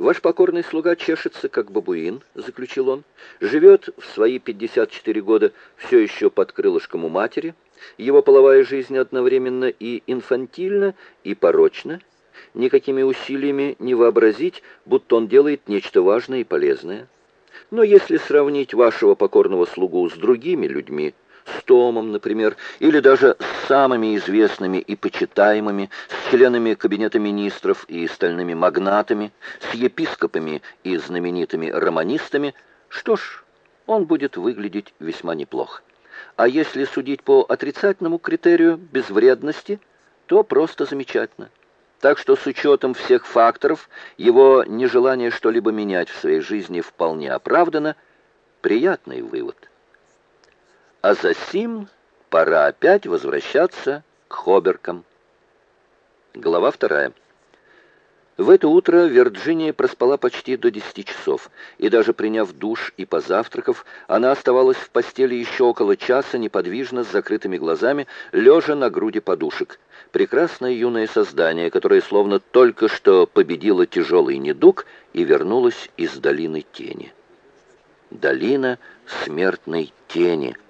«Ваш покорный слуга чешется, как бабуин», — заключил он, «живет в свои 54 года все еще под крылышком у матери. Его половая жизнь одновременно и инфантильна, и порочна. Никакими усилиями не вообразить, будто он делает нечто важное и полезное. Но если сравнить вашего покорного слугу с другими людьми, с Томом, например, или даже с самыми известными и почитаемыми, с членами Кабинета министров и стальными магнатами, с епископами и знаменитыми романистами, что ж, он будет выглядеть весьма неплохо. А если судить по отрицательному критерию безвредности, то просто замечательно. Так что с учетом всех факторов, его нежелание что-либо менять в своей жизни вполне оправдано. Приятный вывод. А за сим пора опять возвращаться к Хоберкам. Глава вторая. В это утро Вирджиния проспала почти до 10 часов, и даже приняв душ и позавтракав, она оставалась в постели еще около часа, неподвижно, с закрытыми глазами, лежа на груди подушек. Прекрасное юное создание, которое словно только что победило тяжелый недуг и вернулось из долины тени. Долина смертной тени —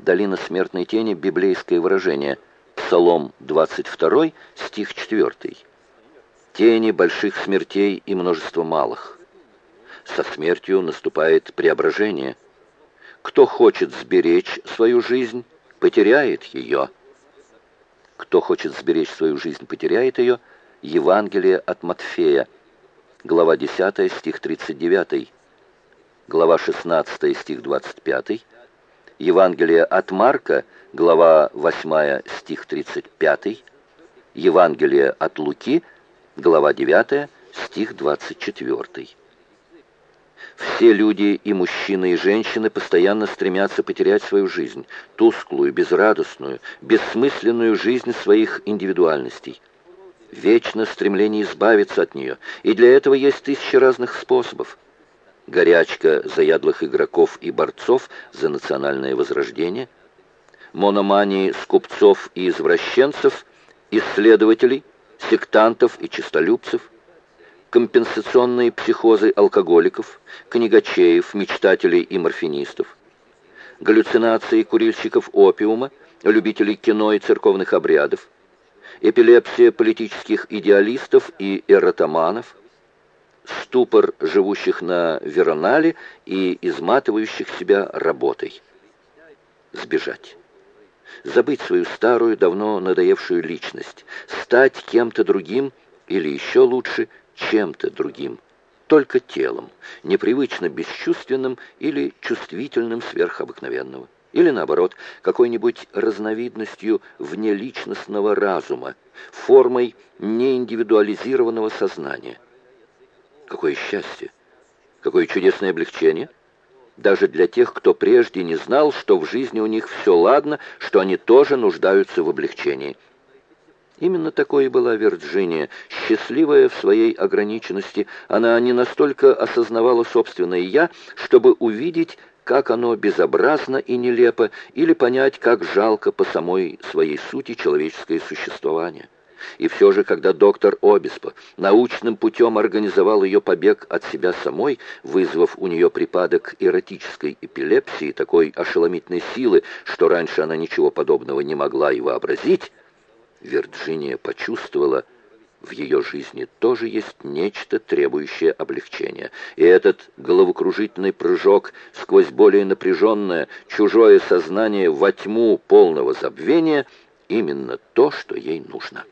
Долина смертной тени – библейское выражение. Псалом 22, стих 4. Тени больших смертей и множество малых. Со смертью наступает преображение. Кто хочет сберечь свою жизнь, потеряет ее. Кто хочет сберечь свою жизнь, потеряет ее. Евангелие от Матфея, глава 10, стих 39, глава 16, стих 25, Евангелие от Марка, глава 8, стих 35, Евангелие от Луки, глава 9, стих 24. Все люди, и мужчины, и женщины, постоянно стремятся потерять свою жизнь, тусклую, безрадостную, бессмысленную жизнь своих индивидуальностей. Вечно стремление избавиться от нее, и для этого есть тысячи разных способов горячка заядлых игроков и борцов за национальное возрождение, мономании скупцов и извращенцев, исследователей, сектантов и честолюбцев, компенсационные психозы алкоголиков, книгачеев, мечтателей и морфинистов, галлюцинации курильщиков опиума, любителей кино и церковных обрядов, эпилепсия политических идеалистов и эротоманов – ступор живущих на Веронале и изматывающих себя работой. Сбежать. Забыть свою старую, давно надоевшую личность. Стать кем-то другим или еще лучше, чем-то другим. Только телом, непривычно бесчувственным или чувствительным сверхобыкновенного. Или, наоборот, какой-нибудь разновидностью внеличностного разума, формой неиндивидуализированного сознания. Какое счастье! Какое чудесное облегчение! Даже для тех, кто прежде не знал, что в жизни у них все ладно, что они тоже нуждаются в облегчении. Именно такой и была Вирджиния. Счастливая в своей ограниченности, она не настолько осознавала собственное «я», чтобы увидеть, как оно безобразно и нелепо, или понять, как жалко по самой своей сути человеческое существование. И все же, когда доктор Обеспо научным путем организовал ее побег от себя самой, вызвав у нее припадок эротической эпилепсии, такой ошеломительной силы, что раньше она ничего подобного не могла и вообразить, Вирджиния почувствовала, в ее жизни тоже есть нечто, требующее облегчения. И этот головокружительный прыжок сквозь более напряженное, чужое сознание во тьму полного забвения — именно то, что ей нужно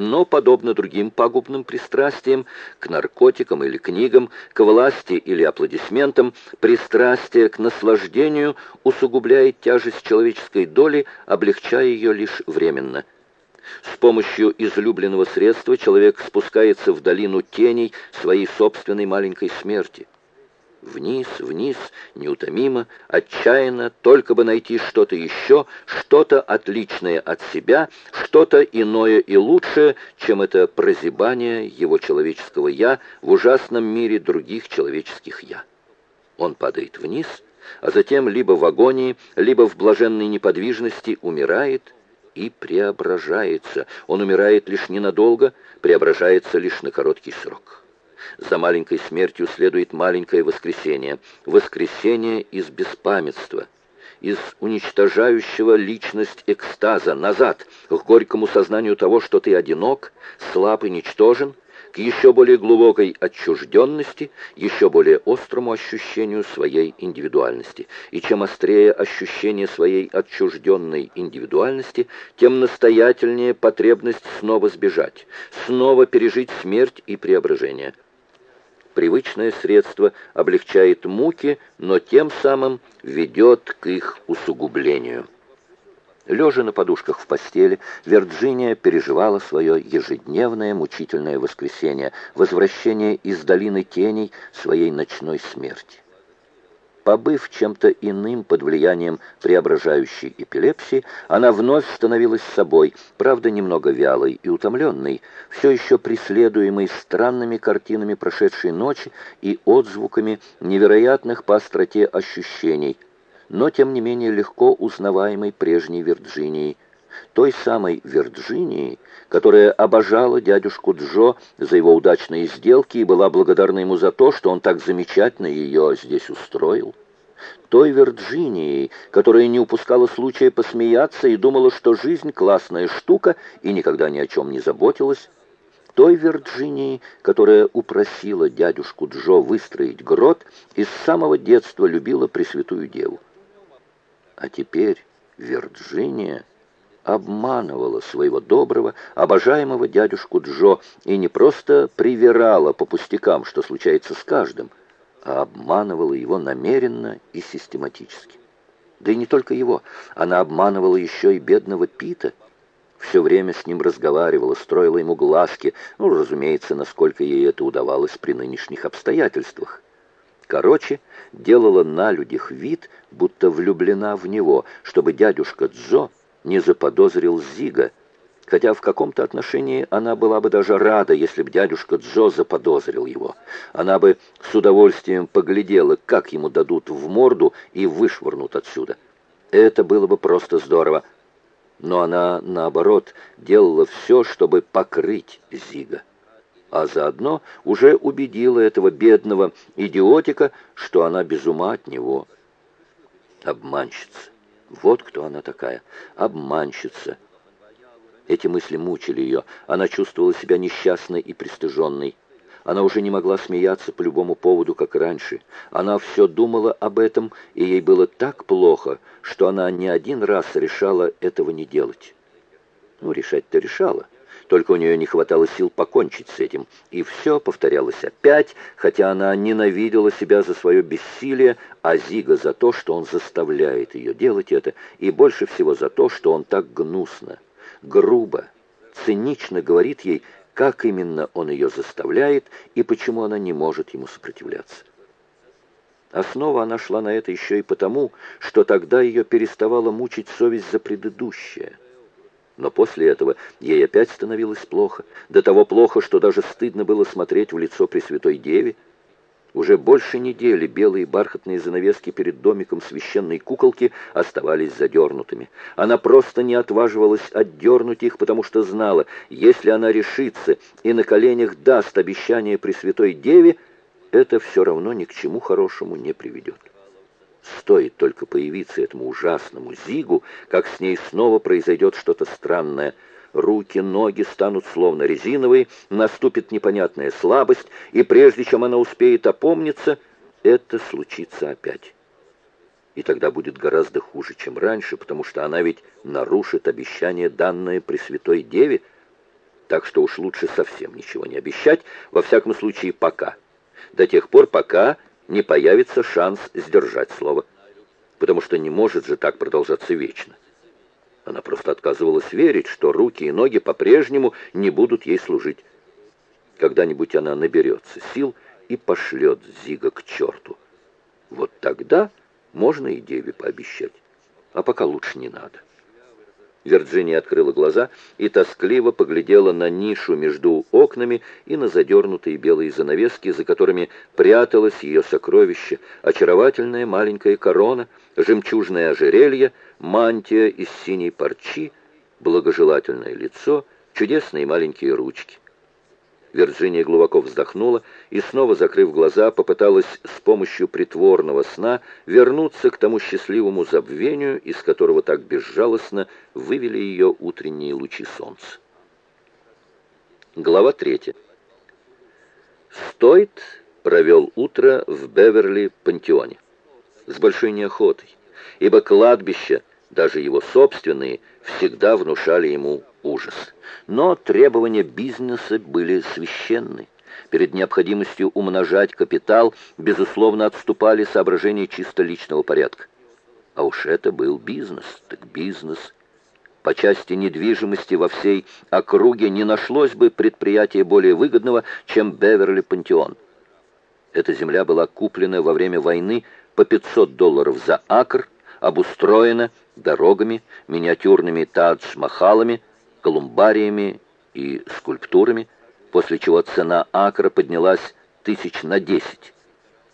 но, подобно другим пагубным пристрастиям, к наркотикам или книгам, к власти или аплодисментам, пристрастие к наслаждению усугубляет тяжесть человеческой доли, облегчая ее лишь временно. С помощью излюбленного средства человек спускается в долину теней своей собственной маленькой смерти. Вниз, вниз, неутомимо, отчаянно, только бы найти что-то еще, что-то отличное от себя, что-то иное и лучшее, чем это прозябание его человеческого «я» в ужасном мире других человеческих «я». Он падает вниз, а затем либо в агонии, либо в блаженной неподвижности умирает и преображается. Он умирает лишь ненадолго, преображается лишь на короткий срок. За маленькой смертью следует маленькое воскресение. Воскресение из беспамятства, из уничтожающего личность экстаза назад, к горькому сознанию того, что ты одинок, слаб и ничтожен, к еще более глубокой отчужденности, еще более острому ощущению своей индивидуальности. И чем острее ощущение своей отчужденной индивидуальности, тем настоятельнее потребность снова сбежать, снова пережить смерть и преображение. Привычное средство облегчает муки, но тем самым ведет к их усугублению. Лежа на подушках в постели, Вирджиния переживала свое ежедневное мучительное воскресенье, возвращение из долины теней своей ночной смерти. Побыв чем-то иным под влиянием преображающей эпилепсии, она вновь становилась собой, правда, немного вялой и утомленной, все еще преследуемой странными картинами прошедшей ночи и отзвуками невероятных по остроте ощущений – но тем не менее легко узнаваемой прежней Вирджинией, той самой Вирджинии, которая обожала дядюшку Джо за его удачные сделки и была благодарна ему за то, что он так замечательно ее здесь устроил. Той Вирджинии, которая не упускала случая посмеяться и думала, что жизнь классная штука и никогда ни о чем не заботилась. Той Вирджинии, которая упросила дядюшку Джо выстроить грот и с самого детства любила Пресвятую Деву. А теперь Вирджиния обманывала своего доброго, обожаемого дядюшку Джо и не просто привирала по пустякам, что случается с каждым, а обманывала его намеренно и систематически. Да и не только его, она обманывала еще и бедного Пита, все время с ним разговаривала, строила ему глазки, ну, разумеется, насколько ей это удавалось при нынешних обстоятельствах. Короче, делала на людях вид, будто влюблена в него, чтобы дядюшка Джо не заподозрил Зига, хотя в каком-то отношении она была бы даже рада, если бы дядюшка Джо заподозрил его. Она бы с удовольствием поглядела, как ему дадут в морду и вышвырнут отсюда. Это было бы просто здорово. Но она, наоборот, делала все, чтобы покрыть Зига а заодно уже убедила этого бедного идиотика, что она без ума от него. Обманщица. Вот кто она такая. Обманщица. Эти мысли мучили ее. Она чувствовала себя несчастной и пристыженной. Она уже не могла смеяться по любому поводу, как раньше. Она все думала об этом, и ей было так плохо, что она не один раз решала этого не делать. Ну, решать-то решала. Только у нее не хватало сил покончить с этим. И все повторялось опять, хотя она ненавидела себя за свое бессилие, а Зига за то, что он заставляет ее делать это, и больше всего за то, что он так гнусно, грубо, цинично говорит ей, как именно он ее заставляет и почему она не может ему сопротивляться. А снова она шла на это еще и потому, что тогда ее переставала мучить совесть за предыдущее – но после этого ей опять становилось плохо, до того плохо, что даже стыдно было смотреть в лицо Пресвятой Деве. Уже больше недели белые бархатные занавески перед домиком священной куколки оставались задернутыми. Она просто не отваживалась отдернуть их, потому что знала, если она решится и на коленях даст обещание Пресвятой Деве, это все равно ни к чему хорошему не приведет. Стоит только появиться этому ужасному Зигу, как с ней снова произойдет что-то странное. Руки, ноги станут словно резиновые, наступит непонятная слабость, и прежде чем она успеет опомниться, это случится опять. И тогда будет гораздо хуже, чем раньше, потому что она ведь нарушит обещание, данное Пресвятой Деве, так что уж лучше совсем ничего не обещать, во всяком случае пока. До тех пор, пока не появится шанс сдержать слово, потому что не может же так продолжаться вечно. Она просто отказывалась верить, что руки и ноги по-прежнему не будут ей служить. Когда-нибудь она наберется сил и пошлет Зига к черту. Вот тогда можно и Деве пообещать, а пока лучше не надо. Вирджиния открыла глаза и тоскливо поглядела на нишу между окнами и на задернутые белые занавески, за которыми пряталось ее сокровище, очаровательная маленькая корона, жемчужное ожерелье, мантия из синей парчи, благожелательное лицо, чудесные маленькие ручки. Вирджиния глубоко вздохнула и, снова закрыв глаза, попыталась с помощью притворного сна вернуться к тому счастливому забвению, из которого так безжалостно вывели ее утренние лучи солнца. Глава третья. Стоит провел утро в Беверли-Пантеоне с большой неохотой, ибо кладбища, даже его собственные, всегда внушали ему ужас. Но требования бизнеса были священны. Перед необходимостью умножать капитал, безусловно, отступали соображения чисто личного порядка. А уж это был бизнес, так бизнес. По части недвижимости во всей округе не нашлось бы предприятия более выгодного, чем Беверли-Пантеон. Эта земля была куплена во время войны по 500 долларов за акр, обустроена дорогами, миниатюрными тадж-махалами, колумбариями и скульптурами, после чего цена акра поднялась тысяч на десять.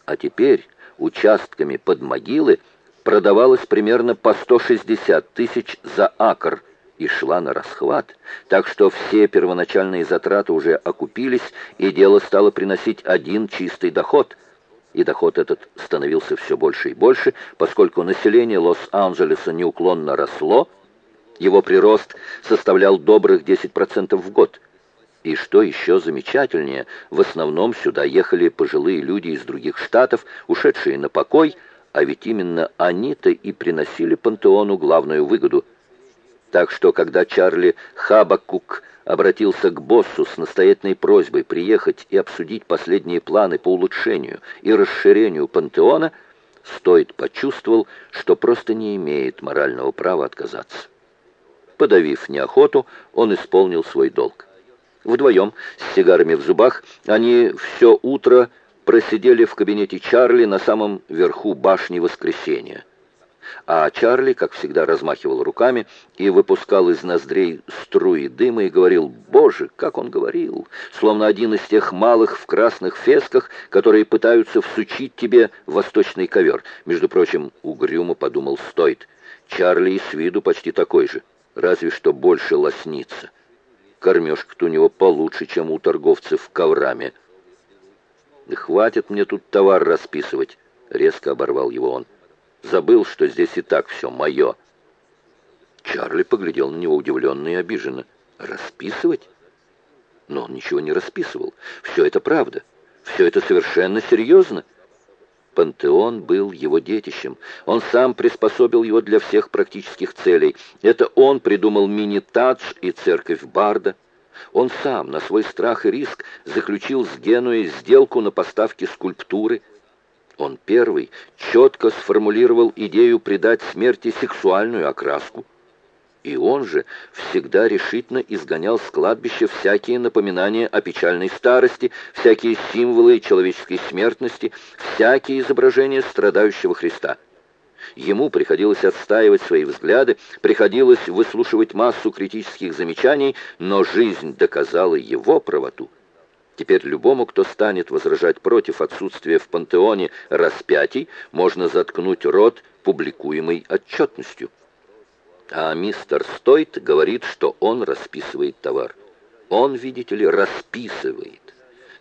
А теперь участками под могилы продавалась примерно по 160 тысяч за акр и шла на расхват, так что все первоначальные затраты уже окупились, и дело стало приносить один чистый доход. И доход этот становился все больше и больше, поскольку население Лос-Анджелеса неуклонно росло, его прирост составлял добрых 10% в год. И что еще замечательнее, в основном сюда ехали пожилые люди из других штатов, ушедшие на покой, а ведь именно они-то и приносили пантеону главную выгоду. Так что, когда Чарли Хабакук обратился к боссу с настоятельной просьбой приехать и обсудить последние планы по улучшению и расширению пантеона, Стоит почувствовал, что просто не имеет морального права отказаться. Подавив неохоту, он исполнил свой долг. Вдвоем, с сигарами в зубах, они все утро просидели в кабинете Чарли на самом верху башни Воскресения. А Чарли, как всегда, размахивал руками и выпускал из ноздрей струи дыма и говорил «Боже, как он говорил!» Словно один из тех малых в красных фесках, которые пытаются всучить тебе восточный ковер. Между прочим, угрюмо подумал Стоит. Чарли и с виду почти такой же разве что больше лоснится. Кормежка-то у него получше, чем у торговцев коврами. «Да хватит мне тут товар расписывать», — резко оборвал его он. «Забыл, что здесь и так все мое». Чарли поглядел на него удивленно и обиженно. «Расписывать?» Но он ничего не расписывал. Все это правда. Все это совершенно серьезно. Пантеон был его детищем. Он сам приспособил его для всех практических целей. Это он придумал мини-тадж и церковь Барда. Он сам, на свой страх и риск, заключил с Генуей сделку на поставки скульптуры. Он первый четко сформулировал идею придать смерти сексуальную окраску. И он же всегда решительно изгонял с кладбища всякие напоминания о печальной старости, всякие символы человеческой смертности, всякие изображения страдающего Христа. Ему приходилось отстаивать свои взгляды, приходилось выслушивать массу критических замечаний, но жизнь доказала его правоту. Теперь любому, кто станет возражать против отсутствия в пантеоне распятий, можно заткнуть рот публикуемой отчетностью. А мистер Стойт говорит, что он расписывает товар. Он, видите ли, расписывает.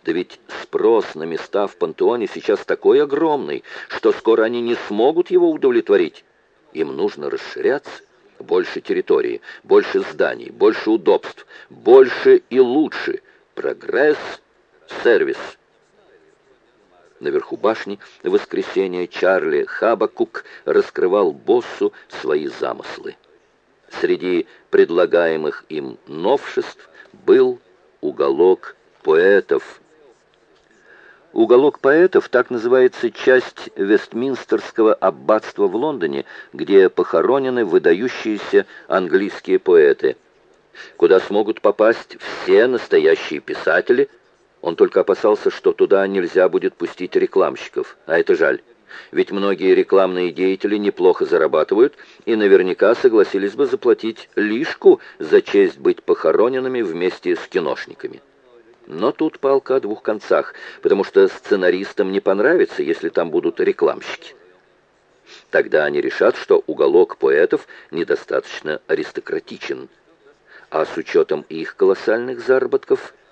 Да ведь спрос на места в пантеоне сейчас такой огромный, что скоро они не смогут его удовлетворить. Им нужно расширяться. Больше территории, больше зданий, больше удобств, больше и лучше. Прогресс, сервис. Наверху башни в воскресенье Чарли Хабакук раскрывал боссу свои замыслы. Среди предлагаемых им новшеств был уголок поэтов. Уголок поэтов так называется часть Вестминстерского аббатства в Лондоне, где похоронены выдающиеся английские поэты, куда смогут попасть все настоящие писатели. Он только опасался, что туда нельзя будет пустить рекламщиков, а это жаль ведь многие рекламные деятели неплохо зарабатывают и наверняка согласились бы заплатить лишку за честь быть похороненными вместе с киношниками. Но тут палка о двух концах, потому что сценаристам не понравится, если там будут рекламщики. Тогда они решат, что уголок поэтов недостаточно аристократичен. А с учетом их колоссальных заработков –